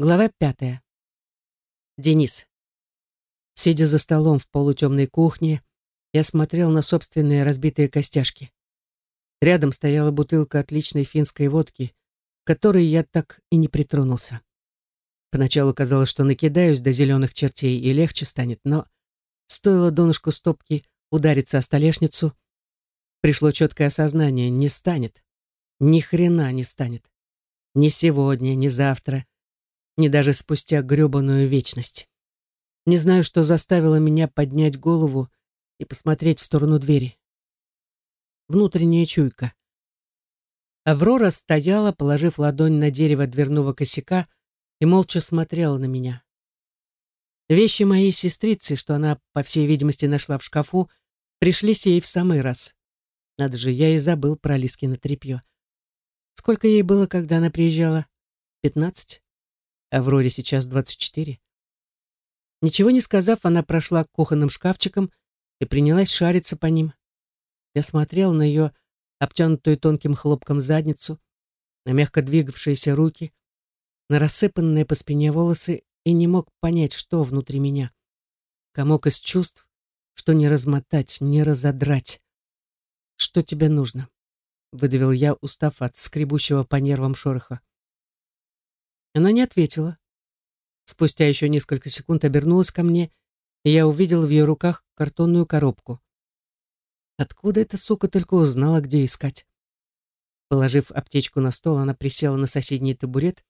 Глава пятая. Денис. Сидя за столом в полутемной кухне, я смотрел на собственные разбитые костяшки. Рядом стояла бутылка отличной финской водки, к которой я так и не притронулся. Поначалу казалось, что накидаюсь до зеленых чертей и легче станет, но стоило донышку стопки удариться о столешницу, пришло четкое осознание — не станет. Ни хрена не станет. Ни сегодня, ни завтра — ни даже спустя грёбаную вечность. Не знаю, что заставило меня поднять голову и посмотреть в сторону двери. Внутренняя чуйка. Аврора стояла, положив ладонь на дерево дверного косяка и молча смотрела на меня. Вещи моей сестрицы, что она, по всей видимости, нашла в шкафу, пришлись ей в самый раз. Надо же, я и забыл про Лискино тряпье. Сколько ей было, когда она приезжала? Пятнадцать? Авроре сейчас 24. Ничего не сказав, она прошла к кухонным шкафчикам и принялась шариться по ним. Я смотрел на ее обтянутую тонким хлопком задницу, на мягко двигавшиеся руки, на рассыпанные по спине волосы и не мог понять, что внутри меня. Комок из чувств, что не размотать, не разодрать. «Что тебе нужно?» — выдавил я, устав от скребущего по нервам шороха. Она не ответила. Спустя еще несколько секунд обернулась ко мне, и я увидел в ее руках картонную коробку. Откуда эта сука только узнала, где искать? Положив аптечку на стол, она присела на соседний табурет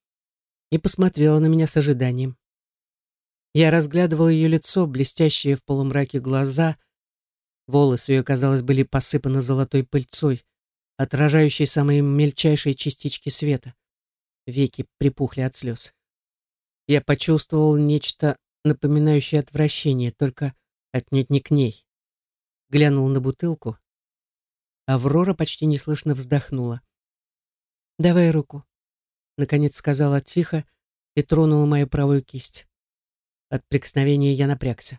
и посмотрела на меня с ожиданием. Я разглядывал ее лицо, блестящие в полумраке глаза. Волосы ее, казалось, были посыпаны золотой пыльцой, отражающей самые мельчайшие частички света. Веки припухли от слез. Я почувствовал нечто напоминающее отвращение, только отнюдь не к ней. Глянул на бутылку. Аврора почти неслышно вздохнула. «Давай руку», — наконец сказала тихо и тронула мою правую кисть. От прикосновения я напрягся.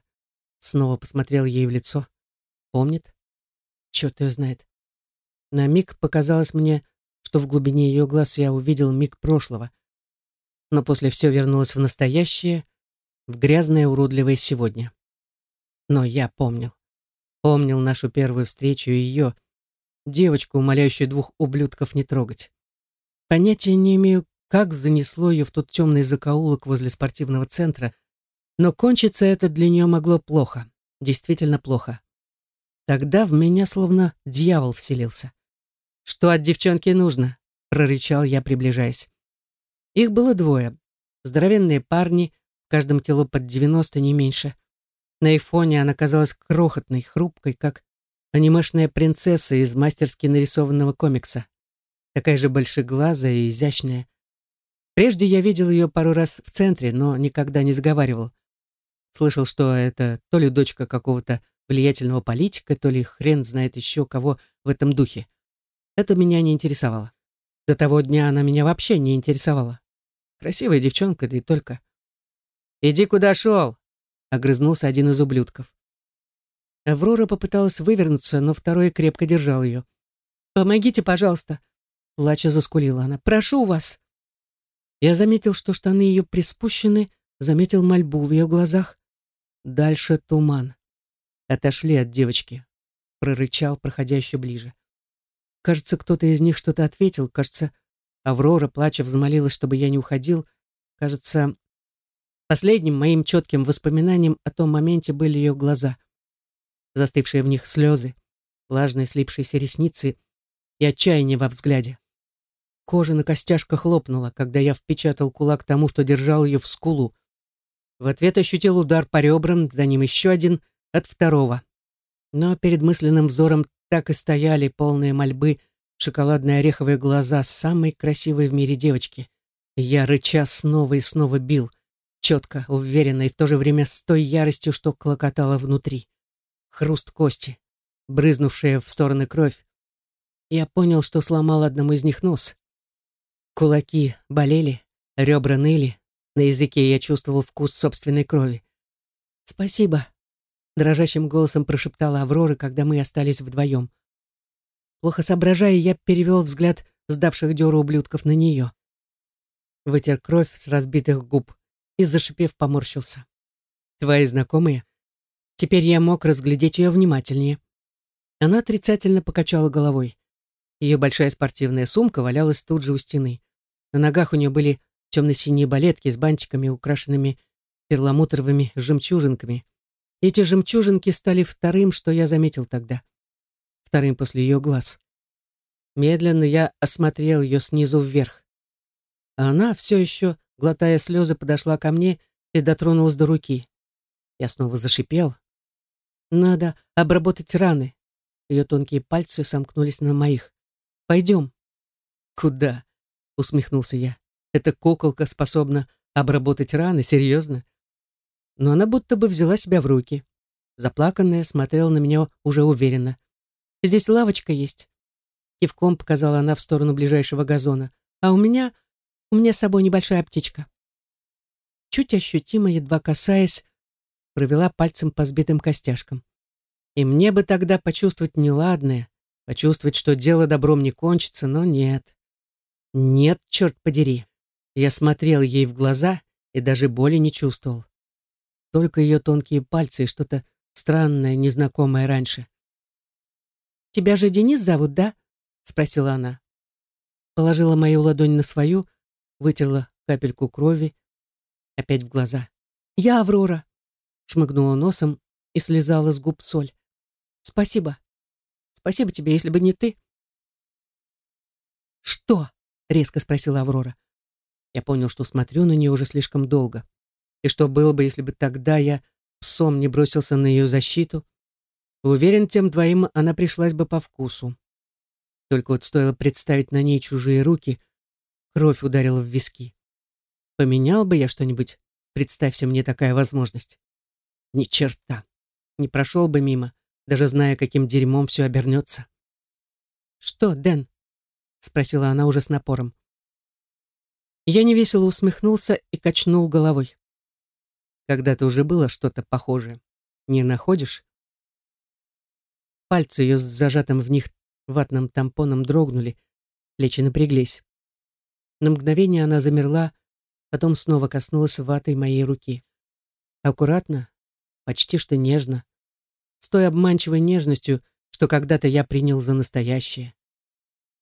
Снова посмотрел ей в лицо. Помнит? Черт ее знает. На миг показалось мне, что в глубине ее глаз я увидел миг прошлого. Но после все вернулось в настоящее, в грязное уродливое сегодня. Но я помнил. Помнил нашу первую встречу и ее, девочку, умоляющую двух ублюдков не трогать. Понятия не имею, как занесло ее в тот темный закоулок возле спортивного центра, но кончиться это для нее могло плохо, действительно плохо. Тогда в меня словно дьявол вселился. «Что от девчонки нужно?» — прорычал я, приближаясь. Их было двое. Здоровенные парни, в каждом кило под девяносто, не меньше. На их фоне она казалась крохотной, хрупкой, как анимешная принцесса из мастерски нарисованного комикса. Такая же большеглазая и изящная. Прежде я видел ее пару раз в центре, но никогда не заговаривал. Слышал, что это то ли дочка какого-то влиятельного политика, то ли хрен знает еще кого в этом духе. Это меня не интересовало. До того дня она меня вообще не интересовала. Красивая девчонка, да и только. «Иди куда шел!» — огрызнулся один из ублюдков. Аврора попыталась вывернуться, но второй крепко держал ее. «Помогите, пожалуйста!» — плача заскулила она. «Прошу вас!» Я заметил, что штаны ее приспущены, заметил мольбу в ее глазах. Дальше туман. Отошли от девочки. Прорычал, проходя еще ближе. Кажется, кто-то из них что-то ответил. Кажется, Аврора, плача, взмолилась, чтобы я не уходил. Кажется, последним моим четким воспоминанием о том моменте были ее глаза. Застывшие в них слезы, влажные слипшиеся ресницы и отчаяние во взгляде. Кожа на костяшках лопнула, когда я впечатал кулак тому, что держал ее в скулу. В ответ ощутил удар по ребрам, за ним еще один от второго. Но перед мысленным взором так и стояли полные мольбы шоколадные ореховые глаза самой красивой в мире девочки. я, рыча, снова и снова бил, четко, уверенно и в то же время с той яростью, что клокотала внутри. Хруст кости, брызнувшая в стороны кровь. Я понял, что сломал одному из них нос. Кулаки болели, ребра ныли, на языке я чувствовал вкус собственной крови. «Спасибо», дрожащим голосом прошептала Аврора, когда мы остались вдвоем. Плохо соображая, я перевел взгляд сдавших дёру ублюдков на нее. вытер кровь с разбитых губ и, зашипев, поморщился. «Твои знакомые?» Теперь я мог разглядеть ее внимательнее. Она отрицательно покачала головой. Ее большая спортивная сумка валялась тут же у стены. На ногах у нее были темно-синие балетки с бантиками, украшенными перламутровыми жемчужинками. Эти жемчужинки стали вторым, что я заметил тогда. Вторым после ее глаз. Медленно я осмотрел ее снизу вверх. А она, все еще, глотая слезы, подошла ко мне и дотронулась до руки. Я снова зашипел. «Надо обработать раны». Ее тонкие пальцы сомкнулись на моих. «Пойдем». «Куда?» — усмехнулся я. «Эта куколка способна обработать раны, серьезно?» Но она будто бы взяла себя в руки. Заплаканная, смотрела на меня уже уверенно. «Здесь лавочка есть». Кивком показала она в сторону ближайшего газона. «А у меня... у меня с собой небольшая аптечка». Чуть ощутимо, едва касаясь, провела пальцем по сбитым костяшкам. И мне бы тогда почувствовать неладное, почувствовать, что дело добром не кончится, но нет. Нет, черт подери. Я смотрел ей в глаза и даже боли не чувствовал. Только ее тонкие пальцы и что-то странное, незнакомое раньше. «Тебя же Денис зовут, да?» — спросила она. Положила мою ладонь на свою, вытерла капельку крови, опять в глаза. «Я Аврора», — шмыгнула носом и слезала с губ соль. «Спасибо. Спасибо тебе, если бы не ты». «Что?» — резко спросила Аврора. Я понял, что смотрю на нее уже слишком долго. И что было бы, если бы тогда я псом не бросился на ее защиту? Уверен, тем двоим она пришлась бы по вкусу. Только вот стоило представить на ней чужие руки, кровь ударила в виски. Поменял бы я что-нибудь, представься мне такая возможность. Ни черта. Не прошел бы мимо, даже зная, каким дерьмом все обернется. «Что, Дэн?» — спросила она уже с напором. Я невесело усмехнулся и качнул головой. Когда-то уже было что-то похожее. Не находишь? Пальцы ее с зажатым в них ватным тампоном дрогнули, плечи напряглись. На мгновение она замерла, потом снова коснулась ватой моей руки. Аккуратно, почти что нежно, с той обманчивой нежностью, что когда-то я принял за настоящее.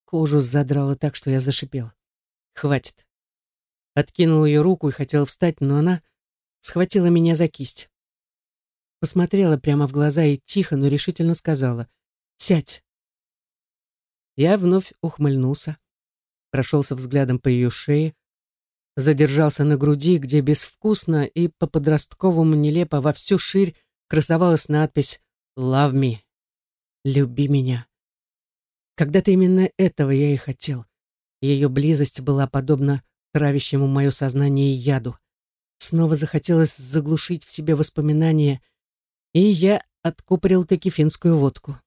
Кожу задрало так, что я зашипел. Хватит. Откинул ее руку и хотел встать, но она схватила меня за кисть. Посмотрела прямо в глаза и тихо, но решительно сказала «Сядь». Я вновь ухмыльнулся, прошелся взглядом по ее шее, задержался на груди, где безвкусно и по-подростковому нелепо во всю ширь красовалась надпись «Love me» — «Люби меня». Когда-то именно этого я и хотел. Ее близость была подобна травящему мое сознание яду. Снова захотелось заглушить в себе воспоминания, и я откупорил таки финскую водку.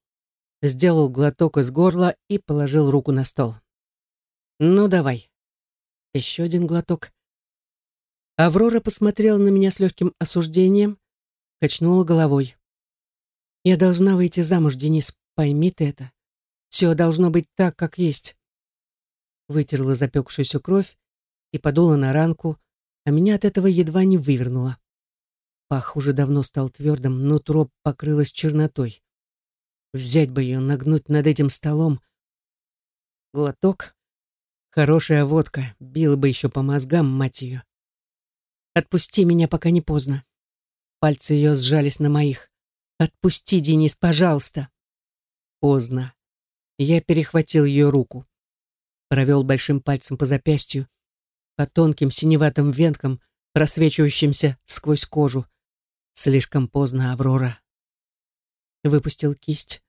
Сделал глоток из горла и положил руку на стол. «Ну, давай». Еще один глоток. Аврора посмотрела на меня с легким осуждением, качнула головой. «Я должна выйти замуж, Денис, пойми ты это. Все должно быть так, как есть». Вытерла запекшуюся кровь и подула на ранку, а меня от этого едва не вывернуло. Пах уже давно стал твердым, нутро покрылось чернотой. Взять бы ее, нагнуть над этим столом. Глоток. Хорошая водка, била бы еще по мозгам, мать ее. Отпусти меня, пока не поздно. Пальцы ее сжались на моих. Отпусти, Денис, пожалуйста. Поздно. Я перехватил ее руку. Провел большим пальцем по запястью, по тонким синеватым венкам, просвечивающимся сквозь кожу. Слишком поздно, Аврора. Выпустил кисть.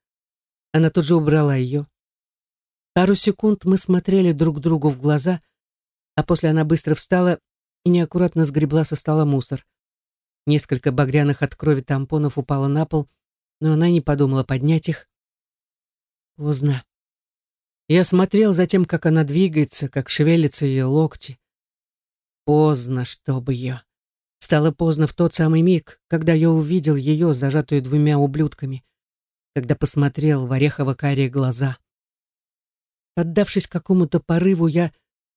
Она тут же убрала ее. Пару секунд мы смотрели друг другу в глаза, а после она быстро встала и неаккуратно сгребла со стола мусор. Несколько багряных от крови тампонов упало на пол, но она не подумала поднять их. Поздно. Я смотрел за тем, как она двигается, как шевелятся ее локти. Поздно, чтобы ее. Стало поздно в тот самый миг, когда я увидел ее, зажатую двумя ублюдками, когда посмотрел в орехово-карие глаза. Отдавшись какому-то порыву, я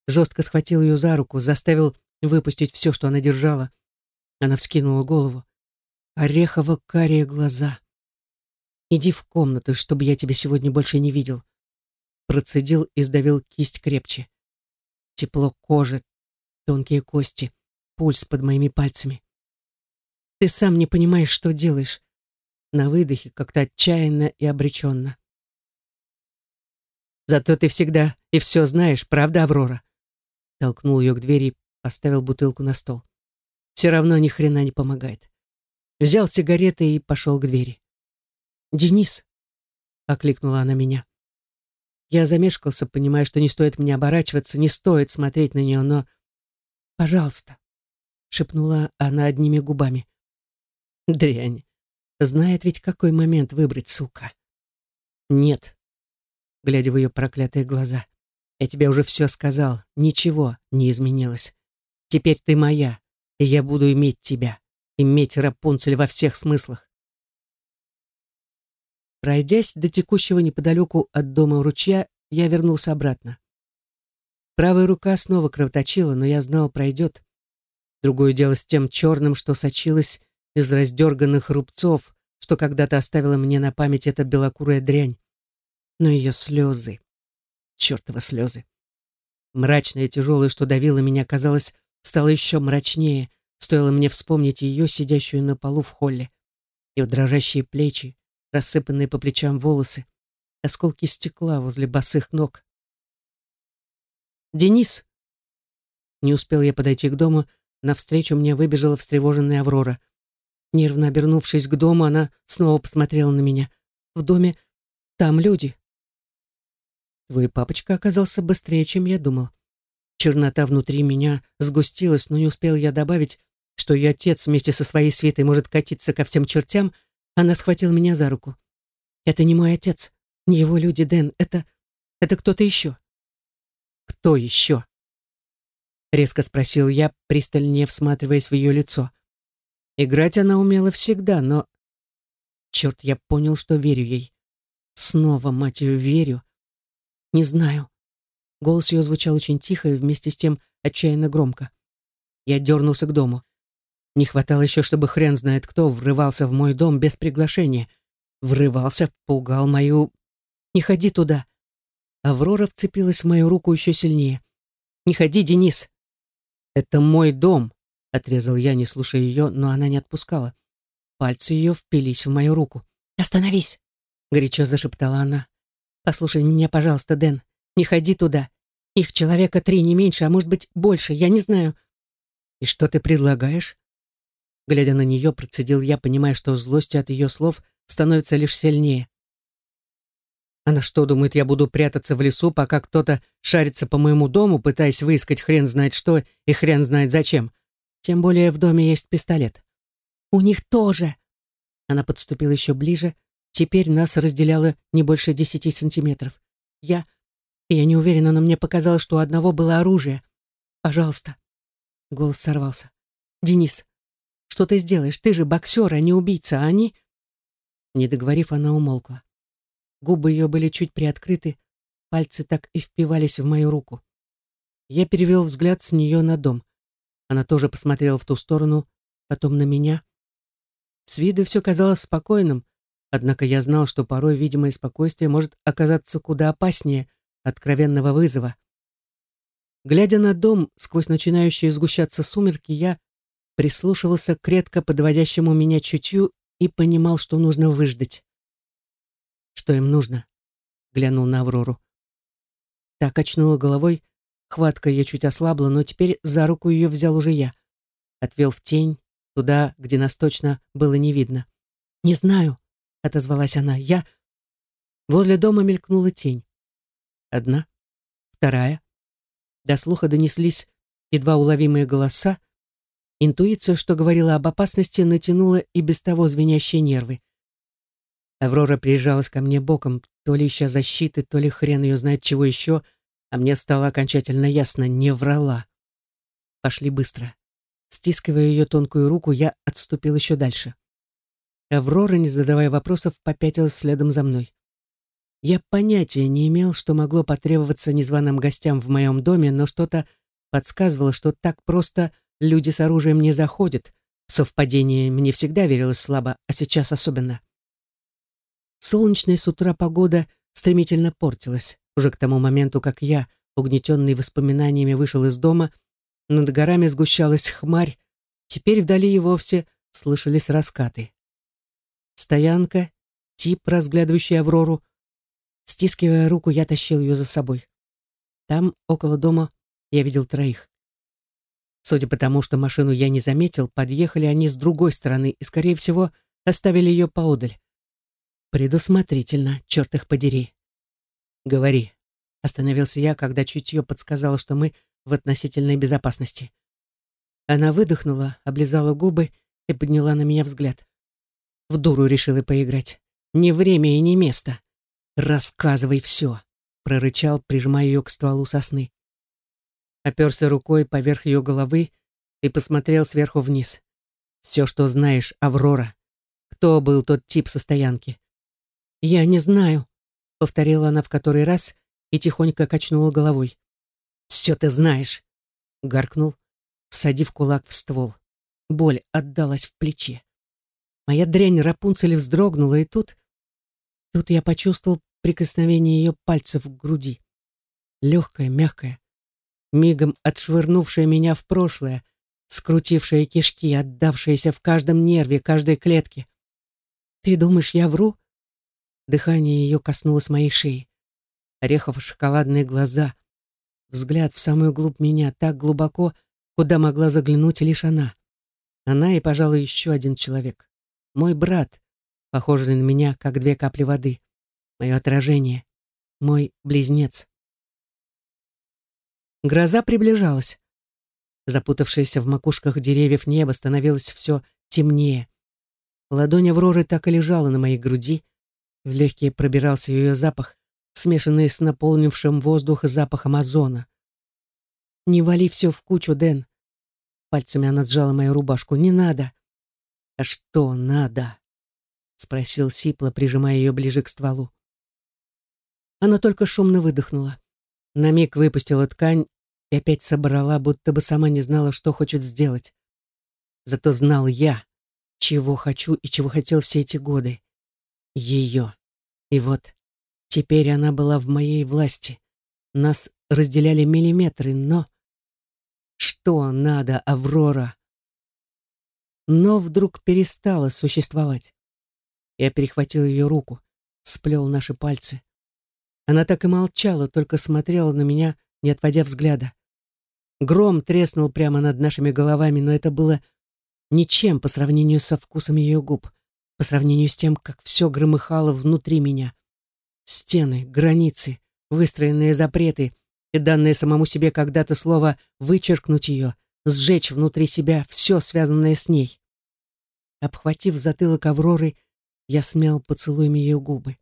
жестко схватил ее за руку, заставил выпустить все, что она держала. Она вскинула голову. Орехово-карие глаза. «Иди в комнату, чтобы я тебя сегодня больше не видел». Процедил и сдавил кисть крепче. Тепло кожи, тонкие кости, пульс под моими пальцами. Ты сам не понимаешь, что делаешь. На выдохе как-то отчаянно и обреченно. Зато ты всегда и все знаешь, правда, Аврора? Толкнул ее к двери, поставил бутылку на стол. Все равно ни хрена не помогает. Взял сигареты и пошел к двери. «Денис!» — окликнула она меня. Я замешкался, понимая, что не стоит мне оборачиваться, не стоит смотреть на нее, но... «Пожалуйста!» — шепнула она одними губами. Дрянь. Знает ведь, какой момент выбрать, сука. Нет. Глядя в ее проклятые глаза. Я тебе уже все сказал. Ничего не изменилось. Теперь ты моя, и я буду иметь тебя. Иметь Рапунцель во всех смыслах. Пройдясь до текущего неподалеку от дома ручья, я вернулся обратно. Правая рука снова кровоточила, но я знал, пройдет. Другое дело с тем черным, что сочилось из раздерганных рубцов, что когда-то оставила мне на память эта белокурая дрянь. Но ее слезы, чертова слезы. Мрачное и тяжелое, что давило меня, казалось, стало еще мрачнее, стоило мне вспомнить ее, сидящую на полу в холле. Ее дрожащие плечи, рассыпанные по плечам волосы, осколки стекла возле босых ног. «Денис!» Не успел я подойти к дому, навстречу мне выбежала встревоженная Аврора — Нервно обернувшись к дому, она снова посмотрела на меня. В доме там люди. Твой папочка оказался быстрее, чем я думал. Чернота внутри меня сгустилась, но не успел я добавить, что ее отец вместе со своей свитой может катиться ко всем чертям, она схватила меня за руку. «Это не мой отец, не его люди, Дэн, это... это кто-то еще». «Кто еще?» Резко спросил я, пристальнее всматриваясь в ее лицо. Играть она умела всегда, но... Черт, я понял, что верю ей. Снова, мать ее, верю. Не знаю. Голос ее звучал очень тихо и вместе с тем отчаянно громко. Я дернулся к дому. Не хватало еще, чтобы хрен знает кто врывался в мой дом без приглашения. Врывался, пугал мою... «Не ходи туда!» Аврора вцепилась в мою руку еще сильнее. «Не ходи, Денис!» «Это мой дом!» Отрезал я, не слушая ее, но она не отпускала. Пальцы ее впились в мою руку. «Остановись!» — горячо зашептала она. «Послушай меня, пожалуйста, Дэн. Не ходи туда. Их человека три, не меньше, а может быть больше, я не знаю». «И что ты предлагаешь?» Глядя на нее, процедил я, понимая, что злость от ее слов становится лишь сильнее. Она что, думает, я буду прятаться в лесу, пока кто-то шарится по моему дому, пытаясь выискать хрен знает что и хрен знает зачем? Тем более в доме есть пистолет. У них тоже. Она подступила еще ближе. Теперь нас разделяло не больше десяти сантиметров. Я... Я не уверена, но мне показалось, что у одного было оружие. Пожалуйста. Голос сорвался. Денис, что ты сделаешь? Ты же боксер, а не убийца, а они... Не договорив, она умолкла. Губы ее были чуть приоткрыты, пальцы так и впивались в мою руку. Я перевел взгляд с нее на дом. Она тоже посмотрела в ту сторону, потом на меня. С виду все казалось спокойным, однако я знал, что порой видимое спокойствие может оказаться куда опаснее откровенного вызова. Глядя на дом сквозь начинающие сгущаться сумерки, я прислушивался к редко подводящему меня чутью и понимал, что нужно выждать. «Что им нужно?» — глянул на Аврору. Так качнула головой, Хватка ее чуть ослабла, но теперь за руку ее взял уже я. Отвел в тень, туда, где нас точно было не видно. «Не знаю», — отозвалась она. «Я...» Возле дома мелькнула тень. Одна, вторая. До слуха донеслись едва уловимые голоса. Интуиция, что говорила об опасности, натянула и без того звенящие нервы. Аврора прижалась ко мне боком, то ли ища защиты, то ли хрен ее знает чего еще — а мне стало окончательно ясно, не врала. Пошли быстро. Стискивая ее тонкую руку, я отступил еще дальше. Аврора, не задавая вопросов, попятилась следом за мной. Я понятия не имел, что могло потребоваться незваным гостям в моем доме, но что-то подсказывало, что так просто люди с оружием не заходят. В совпадение мне всегда верилось слабо, а сейчас особенно. Солнечная с утра погода стремительно портилась. Уже к тому моменту, как я, угнетенный воспоминаниями, вышел из дома, над горами сгущалась хмарь, теперь вдали и вовсе слышались раскаты. Стоянка, тип, разглядывающий Аврору. Стискивая руку, я тащил ее за собой. Там, около дома, я видел троих. Судя по тому, что машину я не заметил, подъехали они с другой стороны и, скорее всего, оставили ее поодаль. Предусмотрительно, черт их подери. Говори. Остановился я, когда чутье подсказало, что мы в относительной безопасности. Она выдохнула, облизала губы и подняла на меня взгляд. В дуру решила поиграть. Не время и не место. Рассказывай все, прорычал, прижимая ее к стволу сосны. Оперся рукой поверх ее головы и посмотрел сверху вниз. Все, что знаешь, Аврора. Кто был тот тип со стоянки? «Я не знаю», — повторила она в который раз и тихонько качнула головой. «Все ты знаешь», — гаркнул, садив кулак в ствол. Боль отдалась в плече. Моя дрянь Рапунцель вздрогнула, и тут... Тут я почувствовал прикосновение ее пальцев к груди. Легкое, мягкое, мигом отшвырнувшее меня в прошлое, скрутившее кишки, отдавшееся в каждом нерве, каждой клетке. «Ты думаешь, я вру?» Дыхание ее коснулось моей шеи. Орехово-шоколадные глаза. Взгляд в самую глубь меня, так глубоко, куда могла заглянуть лишь она. Она и, пожалуй, еще один человек. Мой брат, похожий на меня, как две капли воды. Мое отражение. Мой близнец. Гроза приближалась. Запутавшееся в макушках деревьев небо становилось все темнее. Ладонь Авроры так и лежала на моей груди, в легкие пробирался ее запах, смешанный с наполнившим воздух запахом озона. «Не вали все в кучу, Дэн!» Пальцами она сжала мою рубашку. «Не надо!» «А что надо?» Спросил Сипла, прижимая ее ближе к стволу. Она только шумно выдохнула. На миг выпустила ткань и опять собрала, будто бы сама не знала, что хочет сделать. Зато знал я, чего хочу и чего хотел все эти годы ее. И вот, теперь она была в моей власти. Нас разделяли миллиметры, но... Что надо, Аврора? Но вдруг перестала существовать. Я перехватил ее руку, сплел наши пальцы. Она так и молчала, только смотрела на меня, не отводя взгляда. Гром треснул прямо над нашими головами, но это было ничем по сравнению со вкусом ее губ по сравнению с тем, как все громыхало внутри меня. Стены, границы, выстроенные запреты и данное самому себе когда-то слово «вычеркнуть ее», сжечь внутри себя все, связанное с ней. Обхватив затылок Авроры, я смял поцелуями ее губы,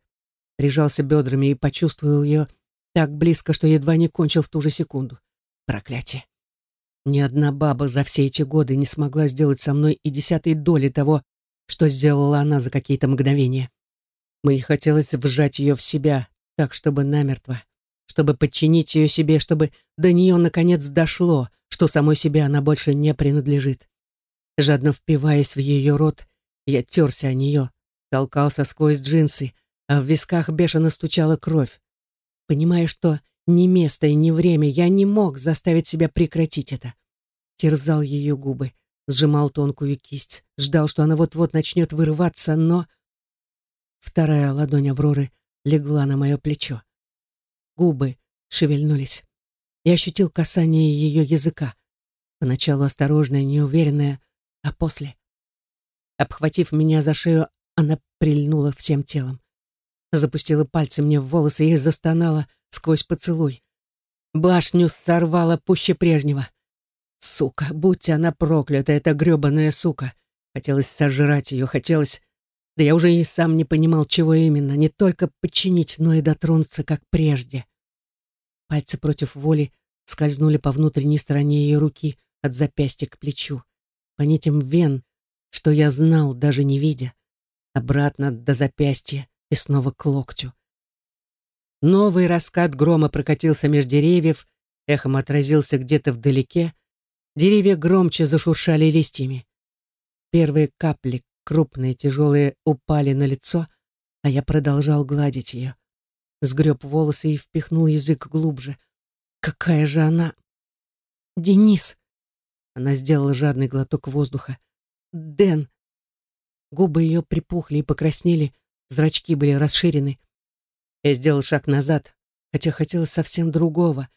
прижался бедрами и почувствовал ее так близко, что едва не кончил в ту же секунду. Проклятие. Ни одна баба за все эти годы не смогла сделать со мной и десятой доли того, что сделала она за какие-то мгновения. Мне хотелось вжать ее в себя, так, чтобы намертво, чтобы подчинить ее себе, чтобы до нее наконец дошло, что самой себе она больше не принадлежит. Жадно впиваясь в ее рот, я терся о нее, толкался сквозь джинсы, а в висках бешено стучала кровь. Понимая, что ни место и ни время, я не мог заставить себя прекратить это. Терзал ее губы, сжимал тонкую кисть, ждал, что она вот-вот начнет вырываться, но... Вторая ладонь Авроры легла на мое плечо. Губы шевельнулись. Я ощутил касание ее языка. Поначалу осторожное, неуверенное, а после... Обхватив меня за шею, она прильнула всем телом. Запустила пальцы мне в волосы и застонала сквозь поцелуй. Башню сорвала пуще прежнего. Сука, будь она проклята, эта грёбаная сука. Хотелось сожрать ее, хотелось... Да я уже и сам не понимал, чего именно. Не только подчинить, но и дотронуться, как прежде. Пальцы против воли скользнули по внутренней стороне ее руки, от запястья к плечу. По нитям вен, что я знал, даже не видя. Обратно до запястья и снова к локтю. Новый раскат грома прокатился меж деревьев, эхом отразился где-то вдалеке. Деревья громче зашуршали листьями. Первые капли, крупные, тяжелые, упали на лицо, а я продолжал гладить ее. Сгреб волосы и впихнул язык глубже. Какая же она... Денис! Она сделала жадный глоток воздуха. Дэн! Губы ее припухли и покраснели, зрачки были расширены. Я сделал шаг назад, хотя хотелось совсем другого.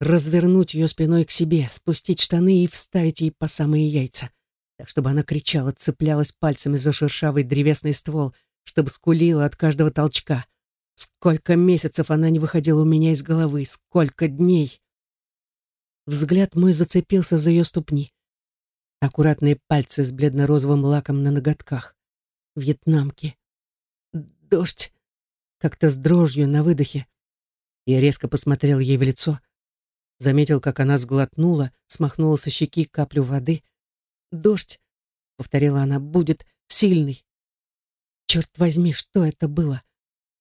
Развернуть ее спиной к себе, спустить штаны и вставить ей по самые яйца. Так, чтобы она кричала, цеплялась пальцами за шершавый древесный ствол, чтобы скулила от каждого толчка. Сколько месяцев она не выходила у меня из головы, сколько дней. Взгляд мой зацепился за ее ступни. Аккуратные пальцы с бледно-розовым лаком на ноготках. Вьетнамки. Дождь. Как-то с дрожью на выдохе. Я резко посмотрел ей в лицо. Заметил, как она сглотнула, смахнула со щеки каплю воды. «Дождь», — повторила она, — «будет сильный». Черт возьми, что это было?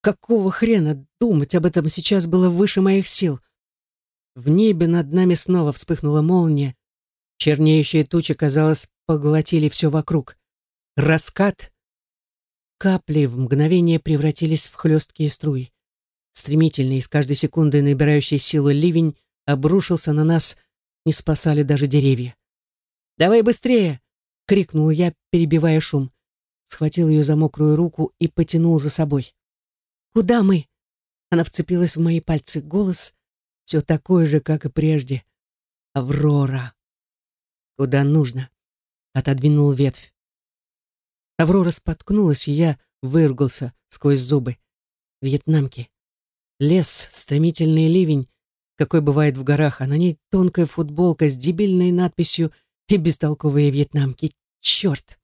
Какого хрена думать об этом сейчас было выше моих сил? В небе над нами снова вспыхнула молния. Чернеющие тучи, казалось, поглотили все вокруг. Раскат. Капли в мгновение превратились в хлесткие струи. Стремительный, с каждой секундой набирающий силу ливень обрушился на нас, не спасали даже деревья. «Давай быстрее!» — крикнул я, перебивая шум. Схватил ее за мокрую руку и потянул за собой. «Куда мы?» Она вцепилась в мои пальцы. Голос все такой же, как и прежде. «Аврора!» «Куда нужно?» Отодвинул ветвь. Аврора споткнулась, и я выругался сквозь зубы. Вьетнамки. Лес, стремительный ливень, какой бывает в горах, а на ней тонкая футболка с дебильной надписью и бестолковые вьетнамки. Черт!